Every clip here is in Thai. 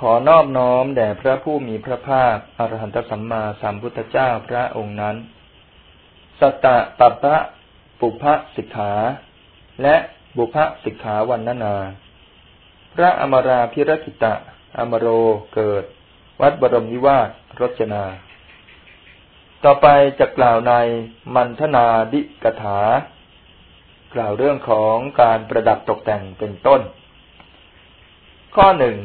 ขอนอบน้อมแด่พระผู้มีพระภาคอรหันตสัมมาสัมพุทธเจ้าพระองค์นั้น สตะปัปะปุพะสิกขา และบุพะสิกขาวันนานา พระอมราพิรกิตะ อมโรเกิด วัดบรมนิวาสรจนา ต่อไปจะกล่าวในมันธนาดิกถา กล่าวเรื่องของการประดับตกแต่งเป็นต้น ข้อหนึ่ง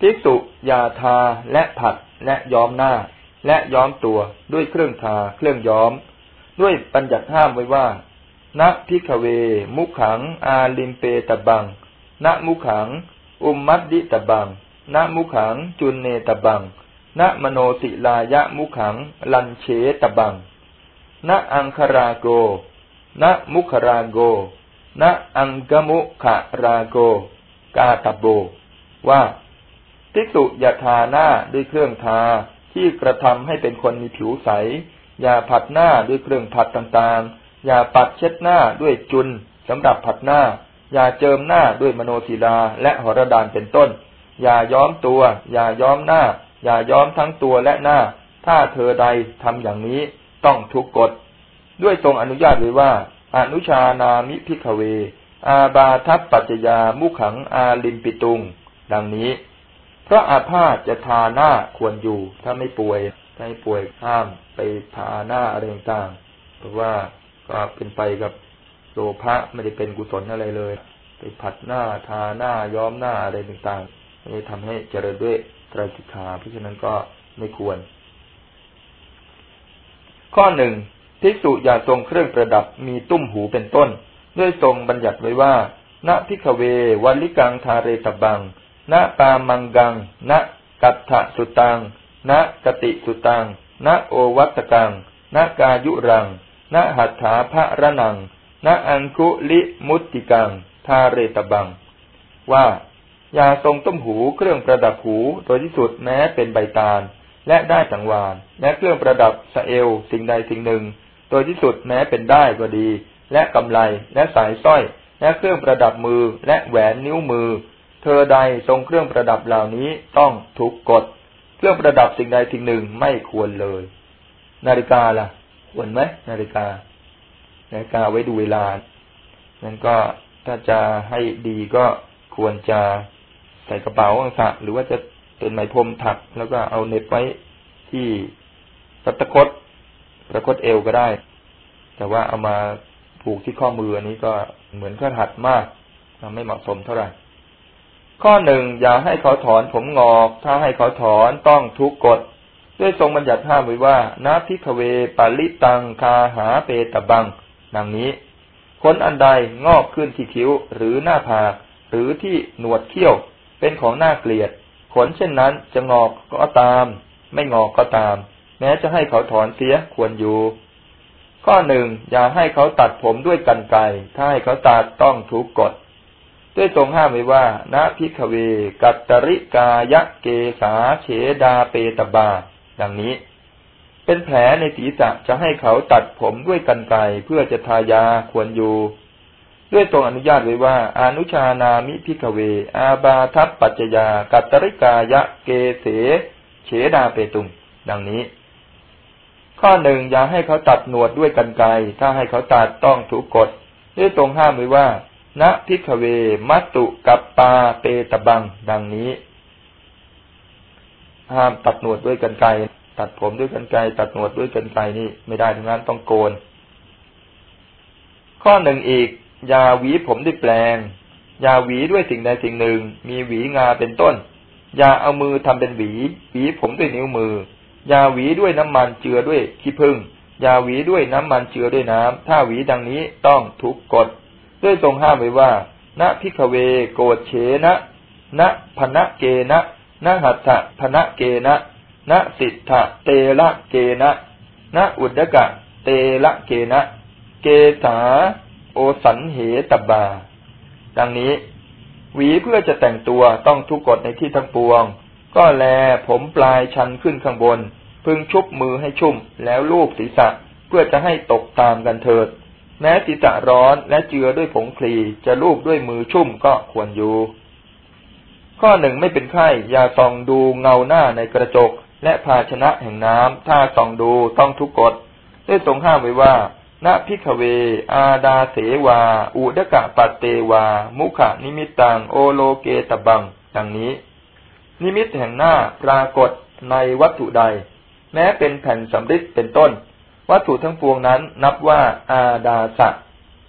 ภิกษุยาทาและผัดและย้อมหน้า และย้อมตัวด้วยเครื่องทาเครื่องย้อม ด้วยปัญญัติห้ามไว้ว่าณพิกเว มุขัง อาลิมเปตบังณมุขัง อุมมัดดิตบังณมุขัง จุนเนตบังณมโนสิลายะมุขัง ลันเชตบังณอังคราโกณมุขราโกณอังกมุขราโก กาตบโบ ว่า ภิกษุอย่าทาหน้าด้วยเครื่องทาที่กระทำให้เป็นคนมีผิวใส อย่าผัดหน้าด้วยเครื่องผัดต่างๆ อย่าปัดเช็ดหน้าด้วยจุนสำหรับผัดหน้า อย่าเจิมหน้าด้วยมโนศิลาและหรดานเป็นต้น อย่าย้อมตัว อย่าย้อมหน้า อย่าย้อมทั้งตัวและหน้า ถ้าเธอใดทำอย่างนี้ต้องทุกกฎ ด้วยทรงอนุญาตไว้ว่า อนุชานามิพิกเว อาบาทัพปัจจยามุขังอาลิมปิตุง ดังนี้ พราะอาพาธจะทาหน้าควรอยู่ ถ้าไม่ป่วยถ้าไม่ป่วยห้ามไปทาหน้าอะไรต่างๆเพราะว่าก็เป็นไปกับโลภะไม่ได้เป็นกุศลอะไรเลย ไปผัดหน้าทาหน้าย้อมหน้าอะไรต่างๆไม่ทำให้เจริญด้วยไตรสิกขาเพราะฉะนั้นก็ไม่ควร ข้อหนึ่งภิกษุอย่าทรงเครื่องประดับมีตุ้มหูเป็นต้น ด้วยทรงบัญญัติไว้ว่าณพิกเววัลิกังทาเรตบัง ณปามังกัง ณกัตถสุตัง ณกติสุตัง ณโอวัตกัง ณกายุรัง ณหัตถาภระนัง ณอังคุลิมุตติกัง ทาเรตบัง ว่า ยาทรงต้มหูเครื่องประดับหูโดยที่สุดแม้เป็นใบตาล และได้สังวาน และเครื่องประดับสเอลสิ่งใดสิ่งหนึ่ง โดยที่สุดแม้เป็นได้ก็ดี และกำไลและสายสร้อย และเครื่องประดับมือและแหวนนิ้วมือ เธอใดทรงเครื่องประดับเหล่านี้ต้องถูกกฎเครื่องประดับสิ่งใดสิ่งหนึ่งไม่ควรเลย นาฬิกาล่ะ ควรไหมนาฬิกา นาฬิกาไว้ดูเวลานั้นก็ถ้าจะให้ดีก็ควรจะใส่กระเป๋าสะหรือว่าจะเป็นไหมพรมถัก แล้วก็เอาเน็บไว้ที่สัตคดประคดเอวก็ได้ แต่ว่าเอามาผูกที่ข้อมืออันนี้ก็เหมือนเครื่องหัดมากไม่เหมาะสมเท่าไหร่ ข้อหนึ่งอย่าให้เขาถอนผมงอก ถ้าให้เขาถอนต้องทุกกฎด้วยทรงบัญญัติห้ามไว้ว่านาพิกเวปาลิตังคาหาเปตบัง ดังนี้ขนอันใดงอกขึ้นที่คิ้วหรือหน้าผาก หรือที่หนวดเขี้ยว เป็นของน่าเกลียด ขนเช่นนั้นจะงอกก็ตาม ไม่งอกก็ตาม แม้จะให้เขาถอนเสียควรอยู่ ข้อหนึ่งอย่าให้เขาตัดผมด้วยกันไกถ้าให้เขาตัดต้องทุกกฎ ด้วยทรงห้ามไว้ว่าณพิกเว กัตตริกายะเกสาเฉดาเปตบา ดังนี้ เป็นแผลในศีรษะจะให้เขาตัดผมด้วยกันไกเพื่อจะทายาควรอยู่ ด้วยทรงอนุญาตไว้ว่า อนุชานามิพิกเว อาบาทัพปัจจยา กัตตริกายะเกเส เฉดาเปตุง ดังนี้ข้อหนึ่งอย่าให้เขาตัดหนวดด้วยกันไกถ้าให้เขาตัดต้องถูกกฎด้วยทรงห้ามไว้ว่า ณพิกเว มัตตุกับปาเปตบัง ดังนี้ ห้ามตัดหนวดด้วยกันไกตัดผมด้วยกันไกตัดหนวดด้วยกันไกนี่ไม่ได้ทั้งนั้นต้องโกน ข้อหนึ่งอีก ยาหวีผมด้วยแปลง ยาหวีด้วยสิ่งใดสิ่งหนึ่ง มีหวีงาเป็นต้น ยาเอามือทำเป็นหวี หวีผมด้วยนิ้วมือ ยาหวีด้วยน้ำมันเจือด้วยขี้ผึ้งยาหวีด้วยน้ำมันเจือด้วยน้ำถ้าหวีดังนี้ต้องทุกกฎ ด้วยทรงห้ามไว้ว่าณพิกเวโกเฉนะณพนะเกนะณหัตถะพนะเกนะณสิทธะเตละเกนะณอุดกะ เตละเกนะ เกสาโอสันเหตบา ดังนี้ หวีเพื่อจะแต่งตัวต้องทุกกฎในที่ทั้งปวง ก็แลผมปลายชันขึ้นข้างบน พึงชุบมือให้ชุ่มแล้วลูบศีรษะเพื่อจะให้ตกตามกันเถิด แม้ศีรษะร้อนและเจือด้วยผงคลีจะลูบด้วยมือชุ่มก็ควรอยู่ ข้อหนึ่งไม่เป็นไข้อย่าส่องดูเงาหน้าในกระจก และภาชนะแห่งน้ำถ้าส่องดูต้องทุกกฏได้ทรงห้ามไว้ว่าน ภิกขเว อาทาเสวา อุทกปัตเตวา มุขนิมิตตัง โอโลเกตัพพัง ดังนี้ นิมิตแห่งหน้าปรากฏในวัตถุใด แม้เป็นแผ่นสำริดเป็นต้น วัตถุทั้งปวงนั้น นับว่าอาดาสะ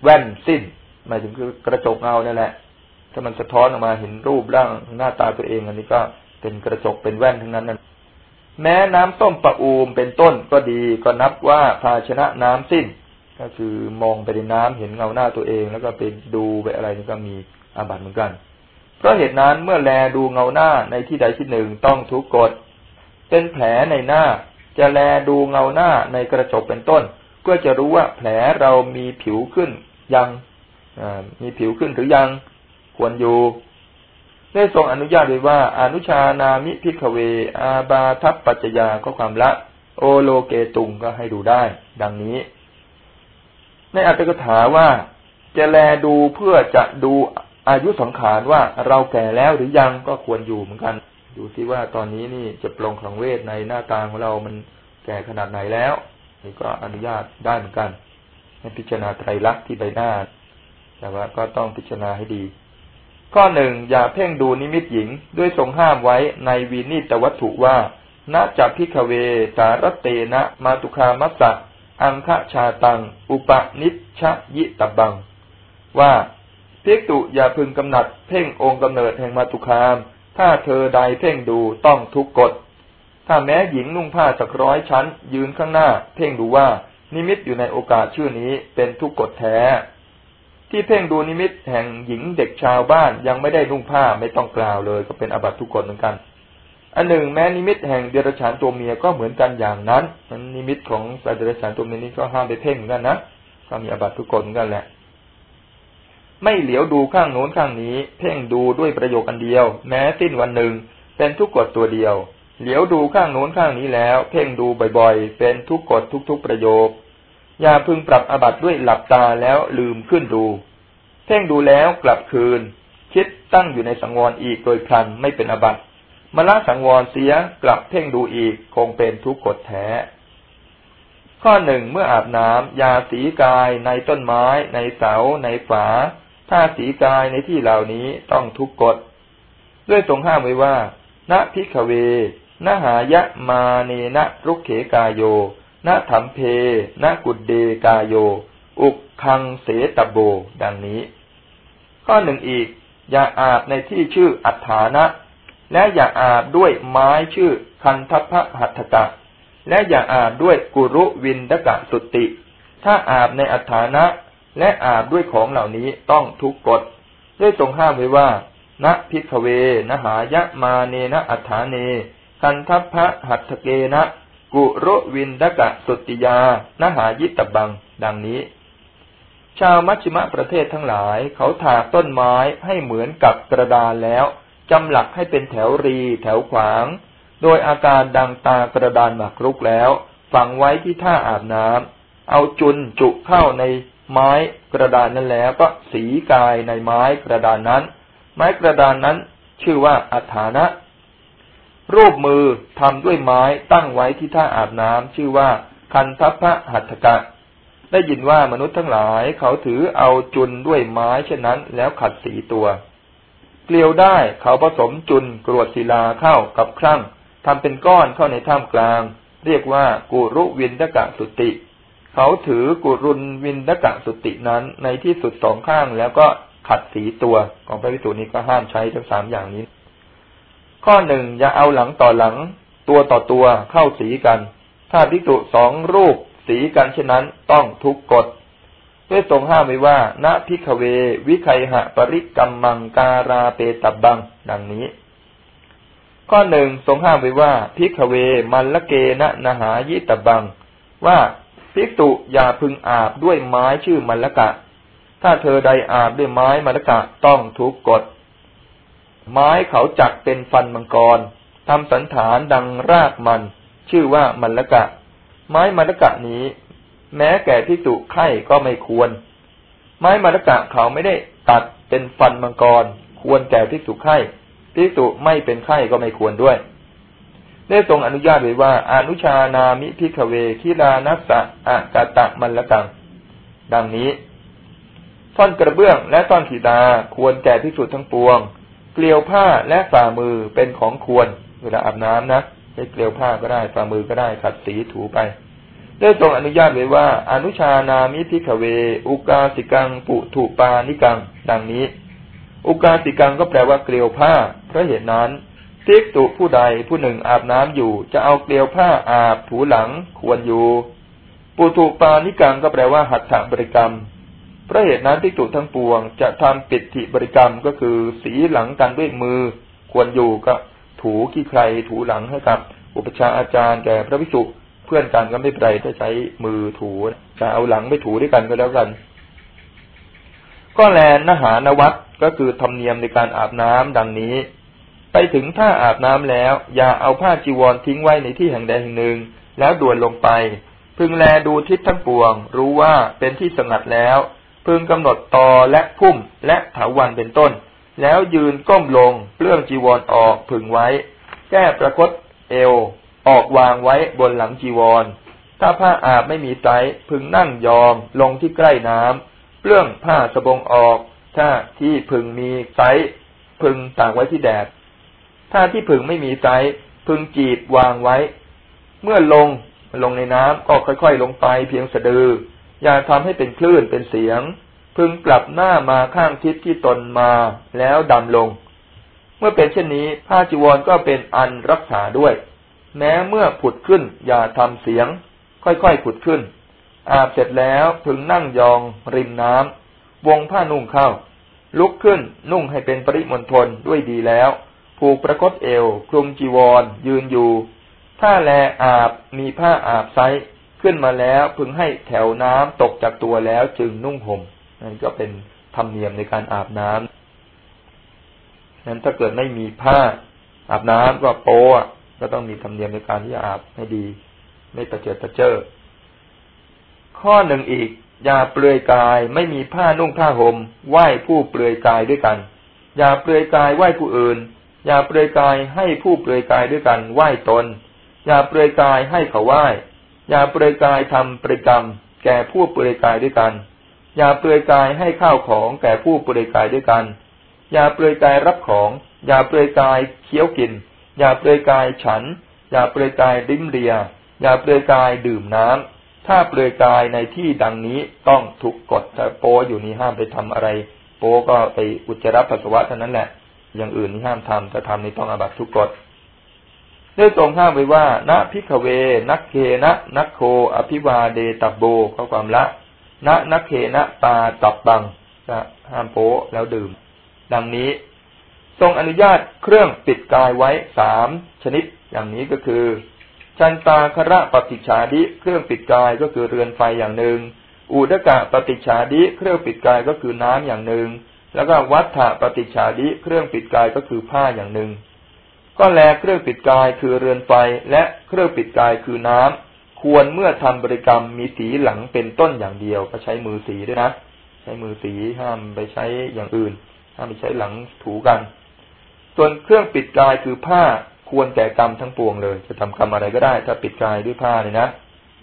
แว่นสิ้น หมายถึงคือกระจกเงานี่แหละ ถ้ามันสะท้อนออกมาเห็นรูปร่างหน้าตาตัวเอง อันนี้ก็เป็นกระจกเป็นแว่นทั้งนั้นนั่นแม้น้ำต้มปะอูมเป็นต้นก็ดีก็นับว่าภาชนะน้ำสิ้น ก็คือมองไปในน้ำเห็นเงาหน้าตัวเอง แล้วก็ไปดูไปอะไรนี่ก็มีอาบัติเหมือนกันเพราะเหตุนั้นเมื่อแลดูเงาหน้าในที่ใดที่หนึ่งต้องทุกกฎเป็นแผลในหน้า จะแลดูเงาหน้าในกระจกเป็นต้นก็จะรู้ว่าแผลเรามีผิวขึ้นยังมีผิวขึ้นหรือยังควรอยู่ได้ทรงอนุญาตไว้ว่า อนุชานามิพิกเว อาบาทัพปัจจยาก็ความละ โอโลเกตุงก็ให้ดูได้ ดังนี้ ในอัตถกถาว่า จะแลดูเพื่อจะดูอายุสังขารว่าเราแก่แล้วหรือยังก็ควรอยู่เหมือนกัน ดูที่ว่าตอนนี้นี่จะปลงของเวทในหน้าตาของเรามันแก่ขนาดไหนแล้วนี่ก็อนุญาตได้เหมือนกัน ให้พิจารณาไตรลักษณ์ที่ใบหน้า แต่ว่าก็ต้องพิจารณาให้ดี ข้อหนึ่งอย่าเพ่งดูนิมิตหญิงด้วยทรงห้ามไว้ในวีนิตวัตถุว่าณจักพิกเว สารเตนะมาตุคามัสสะอังคะชาตัง อุปนิชยิตบัง ว่าภิกตุอย่าพึงกำหนัด เพ่งองค์กำเนิดแห่งมาตุคาม ถ้าเธอใดเพ่งดูต้องทุกกฎ ถ้าแม้หญิงนุ่งผ้าสักร้อยชั้น ยืนข้างหน้า เพ่งดูว่านิมิตอยู่ในโอกาสชื่อนี้เป็นทุกกฎแท้ ที่เพ่งดูนิมิตแห่งหญิงเด็กชาวบ้านยังไม่ได้นุ่งผ้าไม่ต้องกล่าวเลย ก็เป็นอบัตทุกกฎเหมือนกันอันหนึ่งแม้นิมิตแห่งเดรัจฉานตัวเมียก็เหมือนกันอย่างนั้นนั้นนิมิตของสัตว์เดรัจฉานตัวเมียนี้ก็ห้ามไปเพ่งเหมือนกันนะก็มีอบัตทุกคนเหมือนกันแหละ ไม่เหลียวดูข้างโน้นข้างนี้ เพ่งดูด้วยประโยคอันเดียว แม้สิ้นวันหนึ่ง เป็นทุกกฎตัวเดียว เหลียวดูข้างโน้นข้างนี้แล้ว เพ่งดูบ่อยๆ เป็นทุกกฎทุกๆประโยค อย่าพึงปรับอบัตด้วยหลับตาแล้วลืมขึ้นดู เพ่งดูแล้วกลับคืน คิดตั้งอยู่ในสังวรอีกโดยพลันไม่เป็นอบัติมละสังวรเสียกลับเพ่งดูอีกคงเป็นทุกกฎแท้ข้อหนึ่งเมื่ออาบน้ำยาสีกายในต้นไม้ ในเสา ในฝา ถ้าสีกายในที่เหล่านี้ต้องทุกกฎ ด้วยทรงห้ามไว้ว่า ณพิกเวนหายะมาเนนะรุกเขกายโย ณถัมเพ ณกุดเดกายโย อุกคังเสตโบ ดังนี้ ข้อหนึ่งอีก อย่าอาบในที่ชื่ออัฏฐานะ และอย่าอาบด้วยไม้ชื่อคันทัพหัตถกะ และอย่าอาบด้วยกุรุวินดกะสุติ ถ้าอาบในอัฐานะ และอาบด้วยของเหล่านี้ต้องทุกกฎด้วยทรงห้ามไว้ว่าณพิกเวนหายะมาเนนะอัฏฐาเน คันทัพระหัตถเกนะกุรวินดกะสุติยานหายิตบัง ดังนี้ ชาวมัชชิมะประเทศทั้งหลาย เขาถากต้นไม้ให้เหมือนกับกระดานแล้วจำหลักให้เป็นแถวรีแถวขวาง โดยอาการดังตากระดานหมากรุกแล้ว ฝังไว้ที่ท่าอาบน้ำเอาจุนจุเข้าใน ไม้กระดานนั้นแล้วก็สีกายในไม้กระดานนั้น ไม้กระดานนั้นชื่อว่าอัฐานะ รูปมือทำด้วยไม้ตั้งไว้ที่ท่าอาบน้ำชื่อว่าคันทัพพะหัตถกะ ได้ยินว่ามนุษย์ทั้งหลายเขาถือเอาจุนด้วยไม้เช่นนั้น แล้วขัดสีตัว เกลียวได้เขาผสมจุนกรวดศิลาเข้ากับครั่งทำเป็นก้อนเข้าในถ้ำกลาง เรียกว่ากุรุวินทกะสุติ เขาถือกุรุนวินทกะสุตินั้นในที่สุดสองข้างแล้วก็ขัดสีตัวของพระวิสุนี้ก็ห้ามใช้ทั้งสามอย่างนี้ ข้อหนึ่งอย่าเอาหลังต่อหลัง ตัวต่อตัวเข้าสีกัน ถ้าพิจุสองรูปสีกันเช่นนั้นต้องทุกกฎด้วยทรงห้ามไว้ว่า ณพิกเว วิไคหะ ปริกรรมมังการาเปตับบัง ดังนี้ ข้อหนึ่งทรงห้ามไว้ว่าพิกเว มันละเกณะนหายิตบัง ว่า ภิกษุอย่าพึงอาบด้วยไม้ชื่อมัละกะ ถ้าเธอใดอาบด้วยไม้มัละกะต้องทุกกฎ ไม้เขาจักเป็นฟันมังกรทำสันฐานดังรากมัน ชื่อว่ามัละกะ ไม้มัละกะนี้ แม้แก่พิสุไข่ก็ไม่ควร ไม้มรกะเขาไม่ได้ตัดเป็นฟันมังกร ควรแก่พิสุไข่พิสุไม่เป็นไข้ก็ไม่ควรด้วย ได้ทรงอนุญาตไว้ว่า อนุชานามิพิกเวคิรานัสสะอากาตะมันละกัง ดังนี้ ท่อนกระเบื้องและท่อนขีดาควรแก่ภิกษุทั้งปวง เกลียวผ้าและฝ่ามือเป็นของควร เวลาอาบน้ำนะใช้เกลียวผ้าก็ได้ฝ่ามือก็ได้ขัดสีถูไป ได้ทรงอนุญาตไว้ว่า อนุชานามิ ภิกขเว อุกกาสิกังปุถุปาณิกัง ดังนี้ อุกกาสิกังก็แปลว่าเกลียวผ้าเพราะเหตุนั้น ทิกตุผู้ใดผู้หนึ่งอาบน้ำอยู่ จะเอาเกลียวผ้าอาบถูหลังควรอยู่ ปุถุปานิกังก็แปลว่าหัตถบริกรรมพราะเหตุนั้นพิจุทั้งปวง จะทำปิดถิบริกรรมก็คือ สีหลังกันด้วยมือ ควรอยู่ก็ถูขี้ใครถูหลังให้กับ อุปชาอาจารย์แก่พระพิจุเพื่อนกันก็ไม่เป็นไรถ้าใช้มือถูจะเอาหลังไม่ถูด้วยกันก็แล้วกัน ก็แลนหานวัตก็คือธรรมเนียมในการอาบน้ำดังนี้ ไปถึงท่าอาบน้ำแล้ว อย่าเอาผ้าจีวรทิ้งไว้ในที่แห่งใดแห่งหนึ่ง แล้วด่วนลงไป พึงแลดูทิศทั้งปวง รู้ว่าเป็นที่สงัดแล้ว พึงกำหนดตอและพุ่มและถาวันเป็นต้น แล้วยืนก้มลงเปลื้องจีวรออกพึงไว้ แก้ประคตเอว ออกวางไว้บนหลังจีวร ถ้าผ้าอาบไม่มีไซพึงนั่งยองลงที่ใกล้น้ำเปลื้องผ้าสบงออก ถ้าที่พึงมีไซพึงตากไว้ที่แดด ถ้าที่พึงไม่มีไซพึงจีบวางไว้ เมื่อลงลงในน้ำก็ค่อยๆลงไปเพียงสะดือ อย่าทำให้เป็นคลื่นเป็นเสียง พึงกลับหน้ามาข้างทิศที่ตนมาแล้วดำลง เมื่อเป็นเช่นนี้ผ้าจีวรก็เป็นอันรักษาด้วย แม้เมื่อผุดขึ้น อย่าทำเสียง ค่อยๆผุดขึ้น อาบเสร็จแล้วพึงนั่งยองริมน้ำวงผ้านุ่งเข้า ลุกขึ้นนุ่งให้เป็นปริมณฑลด้วยดีแล้ว ผูกประคตเอวคลุมจีวร ยืนอยู่ ถ้าแลอาบมีผ้าอาบไซขึ้นมาแล้วพึงให้แถวน้ำตกจากตัวแล้วจึงนุ่งห่มนั่นก็เป็นธรรมเนียมในการอาบน้ำนั้นถ้าเกิดไม่มีผ้า อาบน้ำก็โป้ก็ต้องมีธรรมเนียมในการที่จะอาบให้ดี ไม่ประเจิดประเจิดข้อหนึ่งอีกอย่าเปลือยกายไม่มีผ้านุ่งผ้าหม่มไหว้ผู้เปลือยกายด้วยกัน อย่าเปลือยกายไหว้ผู้อื่น อย่าเปลือยกายให้ผู้เปลือยกายด้วยกันไหว้ตน อย่าเปลือยกายให้เขาไหว้ อย่าเปลือยกายทำปริกรรม แก่ผู้เปลือยกายด้วยกัน อย่าเปลือยกายให้ข้าวของแก่ผู้เปลือยกายด้วยกัน อย่าเปลือยกายรับของ อย่าเปลือยกายเคี้ยวกิน อย่าเปลือยกายฉัน อย่าเปลือยกายดิ้มเรีย อย่าเปลือยกายดื่มน้ำถ้าเปลือยกายในที่ดังนี้ต้องถูกกฎแต่โปอยู่นี่ห้ามไปทำอะไร โปก็ไปอุจจาระปัสสาวะเท่านั้นแหละ อย่างอื่นนี่ห้ามทำถ้าทำนี่ต้องอาบัตทุกกฎได้ทรงห้ามไว้ว่าณพิกเว นักเคนะนักโค อภิวาเดตับโบข้อความละณนักเคนะปาตับบังจะห้ามโปแล้วดื่ม ดังนี้ ทรงอนุญาตเครื่องปิดกายไว้สามชนิด อย่างนี้ก็คือ ชันตาคระปฏิชาดิเครื่องปิดกายก็คือเรือนไฟอย่างหนึ่งอุดกะปฏิชาดิเครื่องปิดกายก็คือน้ำอย่างหนึ่ง แล้วก็วัฏฐะปฏิชาดิเครื่องปิดกายก็คือผ้าอย่างหนึ่ง ก็แลเครื่องปิดกายคือเรือนไฟและเครื่องปิดกายคือน้ำควรเมื่อทำบริกรรมมีสีหลังเป็นต้นอย่างเดียว ก็ใช้มือสีด้วยนะ ใช้มือสีห้ามไปใช้อย่างอื่น ห้ามไปใช้หลังถูกัน ส่วนเครื่องปิดกายคือผ้าควรแก่กรรมทั้งปวงเลย จะทำกรรมอะไรก็ได้ ถ้าปิดกายด้วยผ้าเนี่ยนะ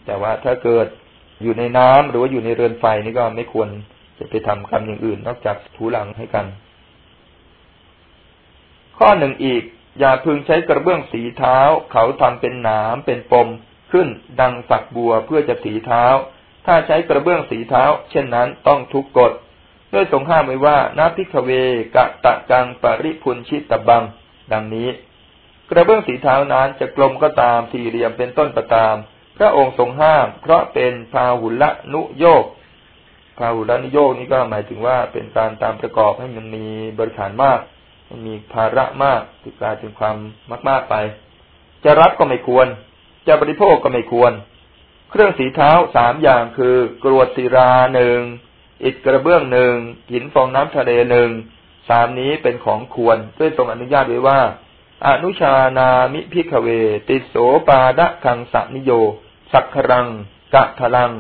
แต่ว่าถ้าเกิดอยู่ในน้ำหรือว่าอยู่ในเรือนไฟนี่ก็ไม่ควร จะไปทำกรรมอย่างอื่น นอกจากถูหลังให้กัน ข้อหนึ่งอีก อย่าพึงใช้กระเบื้องสีเท้า เขาทำเป็นหนามเป็นปม ขึ้นดังฝักบัวเพื่อจะสีเท้า ถ้าใช้กระเบื้องสีเท้า เช่นนั้นต้องทุกกฎด้วยทรงห้ามไว้ว่านาพิกเวกะตะกังปริพุนชิตบัง ดังนี้ กระเบื้องสีเท้านั้นจะกลมก็ตามสี่เหลี่ยมเป็นต้นก็ตาม พระองค์ทรงห้าม เพราะเป็นพาหุละนุโยก พาหุลนุโยกนี้ก็หมายถึงว่าเป็นการตามประกอบให้มันมีบริขารมาก มันมีภาระมากติดกลายเป็นความมาก ๆไป จะรับก็ไม่ควร จะบริโภคก็ไม่ควร เครื่องสีเท้าสามอย่างคือกรวดศิลาหนึ่งอิฐกระเบื้องหนึ่งหินฟองน้ำทะเลหนึ่งสามนี้เป็นของควรด้วยทรงอนุญาตไว้ว่า อนุชานามิ ภิกขเว ติสโสปาทฆังสนิโย สักขรังกฐลัง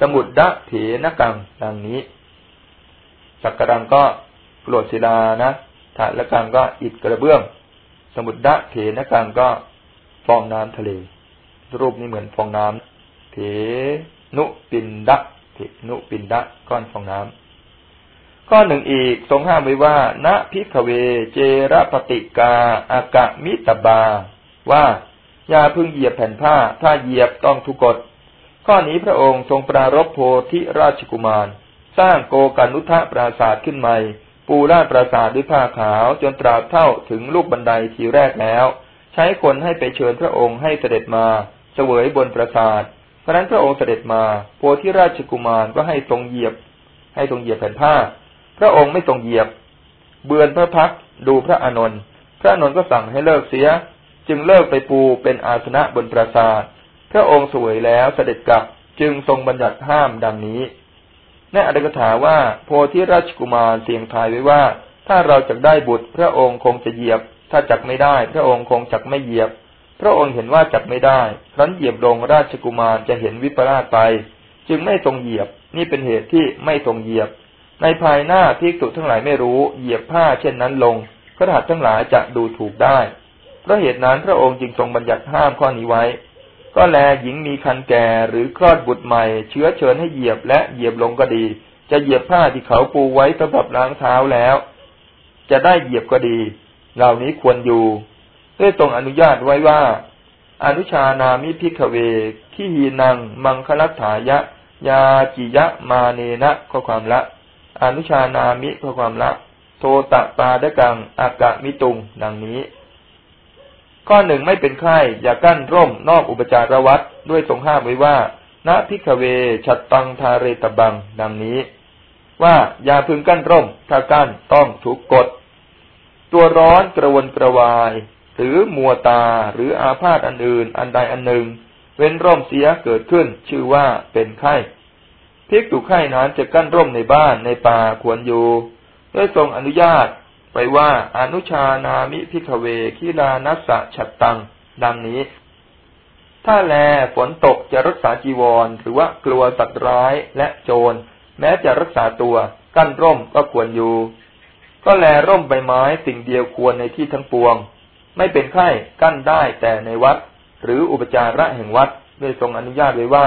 สมุททเผนกังดังนี้ สักครังก็กรวดศิลานะถะละกังก็อิฐกระเบื้อง สมุดดะเถนะกังก็ฟองน้ำทะเล รูปนี้เหมือนฟองน้ำเถนุปินดะเถนุปินดะก้อนฟองน้ำข้อหนึ่งอีกทรงห้ามไว้ว่า ณพิกเวเจระปฏิกาอากะมิตบา ว่าอย่าพึ่งเหยียบแผ่นผ้า ถ้าเหยียบต้องทุกกฎ ข้อนี้พระองค์ทรงปรารบโพธิราชกุมาร สร้างโกกานุทะปราศาสตร์ขึ้นใหม่ ปูราดปราศาสตร์ด้วยผ้าขาวจนตราบเท่าถึงลูกบันไดทีแรกแล้ว ใช้คนให้ไปเชิญพระองค์ให้เสด็จมาเสวยบนปราสาทเพราะนั้นพระองค์เสด็จมาโพธิราชกุมารก็ให้ทรงเหยียบ ให้ทรงเหยียบแผ่นผ้า พระองค์ไม่ทรงเหยียบ เบือนพระพักดูพระอานนท์พระอานนท์ก็สั่งให้เลิกเสีย จึงเลิกไปปูเป็นอาสนะบนปราสาท พระองค์สวยแล้วเสด็จกลับจึงทรงบัญญัติห้ามดังนี้ในอัตถกถาว่าโพธิราชกุมารเสียงทายไว้ว่า ถ้าเราจะได้บุตรพระองค์คงจะเหยียบ ถ้าจักไม่ได้ พระองค์คงจักไม่เหยียบ พระองค์เห็นว่าจักไม่ได้ ครั้นเหยียบลงราชกุมารจะเห็นวิปลาสไป จึงไม่ทรงเหยียบ นี่เป็นเหตุที่ไม่ทรงเหยียบ ในภายหน้าภิกษุทั้งหลายไม่รู้เหยียบผ้าเช่นนั้นลงพระหัตทั้งหลายจะดูถูกได้เพราะเหตุนั้นพระองค์จึงทรงบัญญัติห้ามข้อนี้ไว้ ก็แลหญิงมีคันแก่หรือคลอดบุตรใหม่ เชื้อเชิญให้เหยียบและเหยียบลงก็ดี จะเหยียบผ้าที่เขาปูไว้สำหรับล้างเท้าแล้ว จะได้เหยียบก็ดี เหล่านี้ควรอยู่ด้วยตรงอนุญาตไว้ว่า อนุชานามิพิกเวขีหีนัง มังคลัตถายะ ยาจิยะมาเนนะข้อความละ อนุชานามิข้อความละ โทตะปาดกังอากะมิตุง ดังนี้ ข้อหนึ่งไม่เป็นไข้อย่ากั้นร่มนอกอุปจารวัตด้วยทรงห้ามไว้ว่าณพิกเวฉัตตังทาเรตบัง ดังนี้ ว่าอย่าพึงกั้นร่ม ถ้ากั้นต้องถูกกด ตัวร้อนกระวนกระวาย หรือมัวตาหรืออาพาธอันอื่น อันใดอันหนึ่ง เว้นร่มเสียเกิดขึ้น ชื่อว่าเป็นไข้พิกตุไข้นั้นจะกั้นร่มในบ้านในป่าควรอยู่ด้วยทรงอนุญาต ไปว่าอนุชานามิพิกเวคิลานัสสะฉัตตัง ดังนี้ ถ้าแลฝนตกจะรักษาจีวร หรือว่ากลัวสัตว์ร้ายและโจร แม้จะรักษาตัว กั้นร่มก็ควรอยู่ ก็แลร่มใบไม้สิ่งเดียวควรในที่ทั้งปวง ไม่เป็นไข้กั้นได้แต่ในวัด หรืออุปจาระแห่งวัดได้ทรงอนุญาตไว้ว่า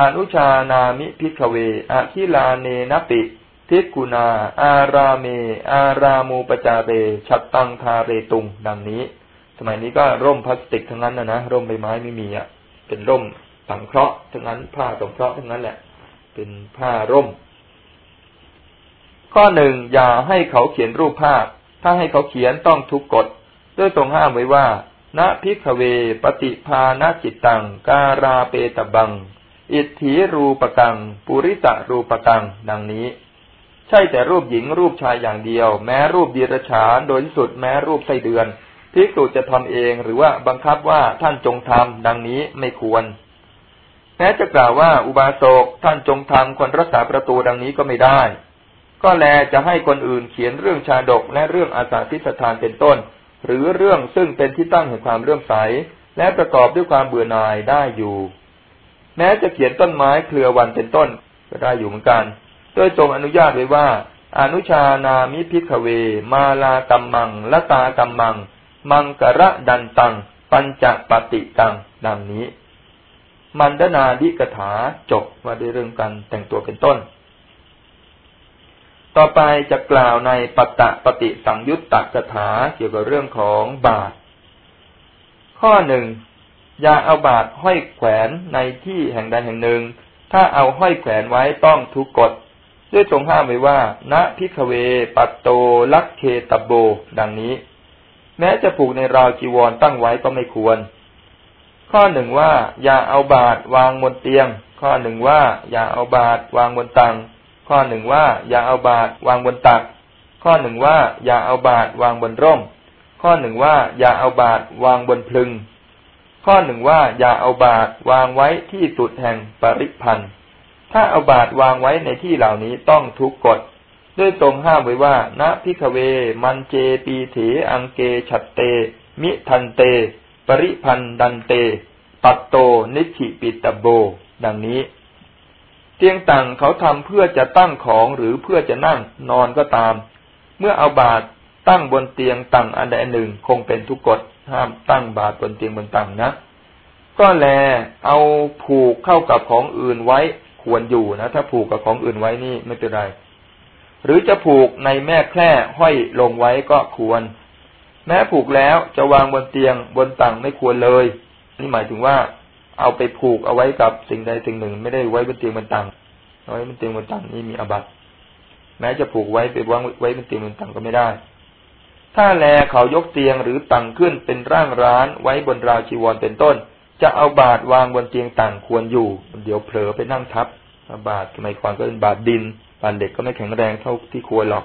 อนุชานามิ ภิกขเว อคิลาเนนปิ ภิกขุนา อาราเม อารามูปจาเร ฉัตตัง ธาเรตุง ดังนี้ สมัยนี้ก็ร่มพลาสติกทั้งนั้นนะนะร่มใบไม้ไม่มีอะ เป็นร่มสังเคราะห์ทั้งนั้น ผ้าสังเคราะห์ทั้งนั้นแหละ เป็นผ้าร่ม ข้อหนึ่งอย่าให้เขาเขียนรูปภาพ ถ้าให้เขาเขียนต้องทุกกฎด้วยตรงห้ามไว้ว่าณพิกเว ปฏิภาณจิตตัง การาเปตบัง อิทธิรูปกัง ปุริสะรูปกัง ดังนี้ ใช่แต่รูปหญิงรูปชายอย่างเดียว แม้รูปเดีรฉานโดยที่สุดแม้รูปไส้เดือนพิกษุจะทำเองหรือว่าบังคับว่าท่านจงทำดังนี้ไม่ควรแม้จะกล่าวว่าอุบาสกท่านจงทำคนรักษาประตูดังนี้ก็ไม่ได้ ก็แลจะให้คนอื่นเขียนเรื่องชาดกและเรื่องอาสาทิสถานเป็นต้น หรือเรื่องซึ่งเป็นที่ตั้งแห่งความเลื่อมใส และประกอบด้วยความเบื่อหน่ายได้อยู่ แม้จะเขียนต้นไม้เครือวันเป็นต้นก็ได้อยู่เหมือนกัน โดยทรงอนุญาตไว้ว่า อนุชานามิพิกเว มาลากัมมังละตากัมมัง มังกระดันตัง ปัญจปฏิตัง ดังนี้ มันดนาดิกถาจบว่าด้วยเรื่องการแต่งตัวเป็นต้น ต่อไปจะกล่าวในปตะปฏิสังยุตตกถาเกี่ยวกับเรื่องของบาท ข้อหนึ่งอย่าเอาบาทห้อยแขวนในที่แห่งใดแห่งหนึ่ง ถ้าเอาห้อยแขวนไว้ต้องทุกกฎ ด้วยทรงห้ามไว้ว่า ณพิกเว ปัตโต ลักเคตโบ ดังนี้ แม้จะผูกในราวจีวรตั้งไว้ก็ไม่ควร ข้อหนึ่งว่า อย่าเอาบาตรวางบนเตียง ข้อหนึ่งว่า อย่าเอาบาตรวางบนตัง ข้อหนึ่งว่า อย่าเอาบาตรวางบนตัก ข้อหนึ่งว่า อย่าเอาบาตรวางบนร่ม ข้อหนึ่งว่า อย่าเอาบาตรวางบนพลึง ข้อหนึ่งว่า อย่าเอาบาตรวางไว้ที่สุดแห่งปริพันธ์ ถ้าเอาบาตรวางไว้ในที่เหล่านี้ต้องทุกกฎด้วยทรงห้ามไว้ว่าณพิกเว มันเจปีเถอังเกฉัตเต มิทันเต ปริพันดันเต ปัตโตนิชิปิตโบ ดังนี้ เตียงต่างเขาทำเพื่อจะตั้งของหรือเพื่อจะนั่งนอนก็ตาม เมื่อเอาบาตรตั้งบนเตียงตั้งอันใดหนึ่งคงเป็นทุกกฎห้ามตั้งบาตรบนเตียงบนตั้งนะ ก็แลเอาผูกเข้ากับของอื่นไว้ ควรอยู่นะ ถ้าผูกกับของอื่นไว้นี่ไม่เป็นไร หรือจะผูกในแม่แคร่ห้อยลงไว้ก็ควร แม้ผูกแล้วจะวางบนเตียงบนตังไม่ควรเลย นี่หมายถึงว่าเอาไปผูกเอาไว้กับสิ่งใดสิ่งหนึ่ง ไม่ได้ไว้บนเตียงบนตังไว้บนเตียงบนตังนี่มีอบัตแม้จะผูกไว้ไปวางไว้บนเตียงบนตังก็ไม่ได้ ถ้าแลเขายกเตียงหรือตังขึ้นเป็นร่างร้านไว้บนราวจีวรเป็นต้น จะเอาบาทวางบนเตียงต่างควรอยู่ เดี๋ยวเผลอไปนั่งทับบาทสมัยก่อนก็เป็นบาทดินบาทเด็กก็ไม่แข็งแรงเท่าที่ควรหรอก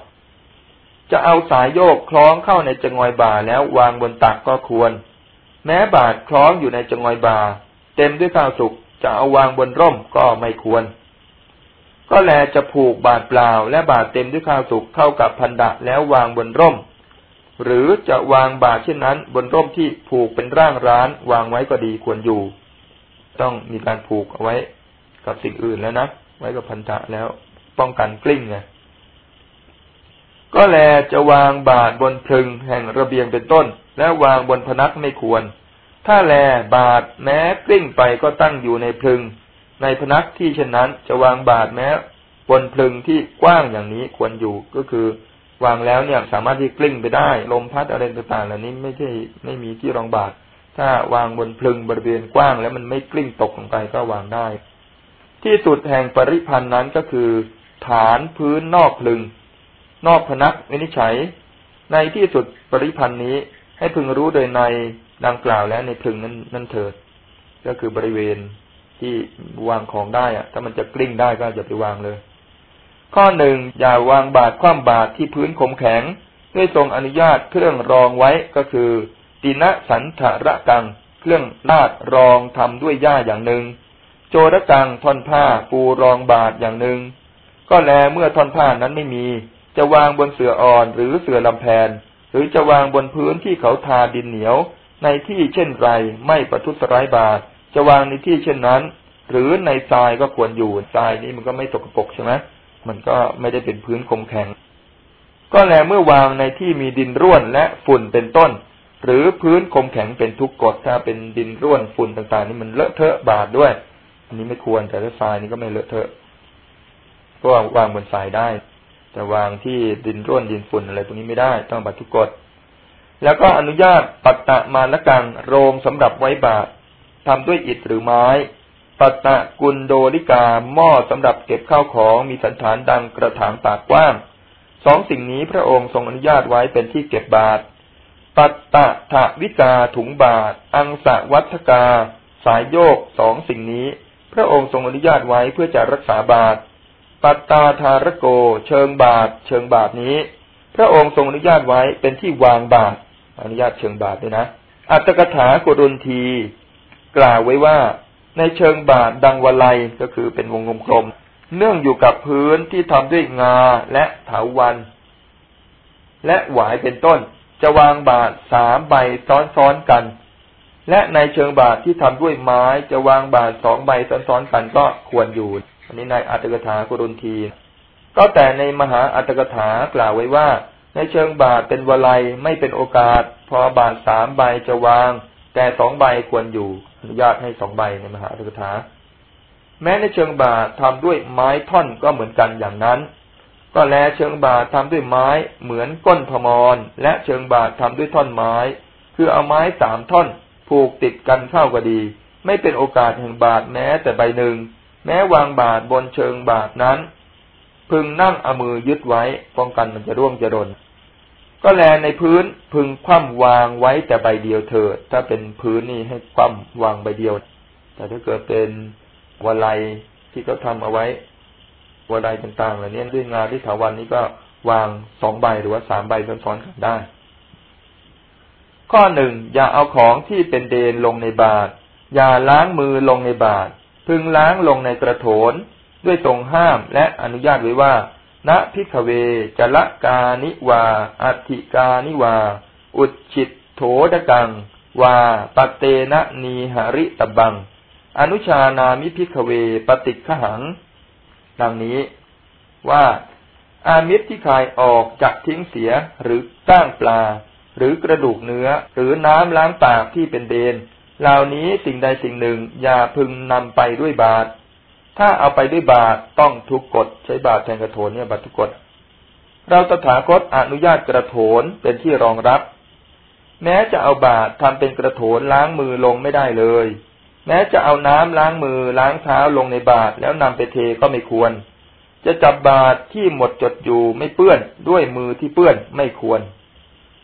จะเอาสายโยกคล้องเข้าในจงอยบาแล้ววางบนตักก็ควร แม้บาทคล้องอยู่ในจงอยบาเต็มด้วยข้าวสุกจะเอาวางบนร่มก็ไม่ควร ก็แลจะผูกบาทเปล่า และบาทเต็มด้วยข้าวสุกเข้ากับพันดะแล้ววางบนร่ม หรือจะวางบาตรเช่นนั้น บนร่มที่ผูกเป็นร่างร้านวางไว้ก็ดีควรอยู่ ต้องมีการผูกเอาไว้ กับสิ่งอื่นแล้วนะไว้กับพันธะแล้ว ป้องกันกลิ้งไงก็แลจะวางบาตรบนพึงแห่งระเบียงเป็นต้น และวางบนพนักไม่ควร ถ้าแลบาตรแม้กลิ้งไปก็ตั้งอยู่ในพึง ในพนักที่เช่นนั้น จะวางบาตรแม้บนพึงที่กว้างอย่างนี้ควรอยู่ก็คือ วางแล้วเนี่ยสามารถที่กลิ้งไปได้ ลมพัดอะไรต่างๆเหล่านี้ไม่ใช่ไม่มีที่รองบาตรถ้าวางบนพลึงบริเวณกว้าง แล้วมันไม่กลิ้งตกลงไปก็วางได้ ที่สุดแห่งปริพันธ์นั้นก็คือ ฐานพื้นนอกพลึง นอกพนักวินิจฉัย ในที่สุดปริพันธ์นี้ให้พึงรู้โดยในดังกล่าวแล้วในพึงนั้นนั่นเถิด ก็คือบริเวณที่วางของได้อะถ้ามันจะกลิ้งได้ก็อย่าไปวางเลย ข้อหนึ่งอย่าวางบาตรคว่ำบาตรที่พื้นขมแข็ง ด้วยทรงอนุญาตเครื่องรองไว้ก็คือตินะสันทระกัง เครื่องลาดรองทำด้วยหญ้าอย่างหนึ่ง โจรกังท่อนผ้าปูรองบาตรอย่างหนึ่ง ก็แลเมื่อท่อนผ้านั้นไม่มี จะวางบนเสื่ออ่อนหรือเสื่อลำแพน หรือจะวางบนพื้นที่เขาทาดินเหนียว ในที่เช่นไรไม่ประทุษร้ายบาตรจะวางในที่เช่นนั้น หรือในทรายก็ควรอยู่ทรายนี้มันก็ไม่ตกปรกใช่ไหม มันก็ไม่ได้เป็นพื้นคมแข็ง ก็แลเมื่อวางในที่มีดินร่วนและฝุ่นเป็นต้น หรือพื้นคมแข็งเป็นทุกกฎถ้าเป็นดินร่วนฝุ่นต่างๆ นี่มันเลอะเทอะบาดด้วย อันนี้ไม่ควรแต่ถ้าทรายนี่ก็ไม่เลอะเทอะก็วางบนทรายได้ แต่วางที่ดินร่วนดินฝุ่นอะไรตรงนี้ไม่ได้ ต้องบาดทุกกฎแล้วก็อนุญาตปัตตะมาละกังโรงสำหรับไว้บาดทำด้วยอิฐหรือไม้ ปัตตะกุลโดลิกาหม้อสำหรับเก็บข้าวของมีสันฐานดังกระถางปากกว้างสองสิ่งนี้พระองค์ทรงอนุญาตไว้เป็นที่เก็บบาตรปัตตะถาวิกาถุงบาตรอังสะวัฒกา สายโยกสองสิ่งนี้ พระองค์ทรงอนุญาตไว้เพื่อจะรักษาบาตรปัตตาธารโก เชิงบาตรเชิงบาตรนี้ พระองค์ทรงอนุญาตไว้เป็นที่วางบาตรอนุญาตเชิงบาตรด้วยนะ อัตถกถากุรุนที กล่าวไว้ว่า ในเชิงบาทดังวลัยก็คือเป็นวงกลมเนื่องอยู่กับพื้นที่ทำด้วยงาและเถาวันและหวายเป็นต้น จะวางบาทสามใบซ้อนๆกัน และในเชิงบาทที่ทำด้วยไม้จะวางบาทสองใบซ้อนๆกันก็ควรอยู่อันนี้ในอัตถกถากุรุนที ก็แต่ในมหาอัตถกถากล่าวไว้ว่า ในเชิงบาทเป็นวลัยไม่เป็นโอกาส พอบาทสามใบจะวาง แต่สองใบควรอยู่อนุญาตให้สองใบในมหาอัตถกถา แม้ในเชิงบาททำด้วยไม้ท่อนก็เหมือนกันอย่างนั้น ก็แลเชิงบาททำด้วยไม้เหมือนก้นพมรและเชิงบาททำด้วยท่อนไม้ คือเอาไม้สามท่อนผูกติดกันเข้าก็ดี ไม่เป็นโอกาสแห่งบาทแม้แต่ใบหนึ่ง แม้วางบาทบนเชิงบาทนั้น พึงนั่งเอามือยึดไว้ป้องกันมันจะร่วงจะดน ก็แลในพื้นพึงคว่ำวางไว้แต่ใบเดียวเถิดถ้าเป็นพื้นนี่ให้คว่ำวางใบเดียว แต่ถ้าเกิดเป็นวลัยที่เขาทาเอาไว้วลัยต่างๆเหล่านี้ด้วยงานที่ถาวันนี้ก็วางสองใบหรือว่าสามใบซ้อนๆกันได้ ข้อหนึ่งอย่าเอาของที่เป็นเดนลงในบาตรอย่าล้างมือลงในบาตรพึงล้างลงในกระโถนด้วยทรงห้ามและอนุญาตไว้ว่า น ภิกขเวจลกานิวาอัฏฐิกานิวา อุจฉิฏโฐทกัง วา ปัตเตนะนีหริตัพพัง อนุชานามิ ภิกขเวปฏิคคหัง ดังนี้ว่าอามิสที่คายออกจะทิ้งเสียหรือก้างปลา หรือกระดูกเนื้อ หรือน้ำล้างปากที่เป็นเดน เหล่านี้สิ่งใดสิ่งหนึ่งอย่าพึงนำไปด้วยบาตร ถ้าเอาไปด้วยบาตรต้องทุกกฎใช้บาตรแทนกระโถนเนี่ยบาตรทุกกฎเราตถาคตอนุญาตกระโถนเป็นที่รองรับ แม้จะเอาบาตรทำเป็นกระโถนล้างมือลงไม่ได้เลย แม้จะเอาน้ำล้างมือล้างเท้าลงในบาตรแล้วนำไปเทก็ไม่ควร จะจับบาตรที่หมดจดอยู่ไม่เปื้อนด้วยมือที่เปื้อนไม่ควร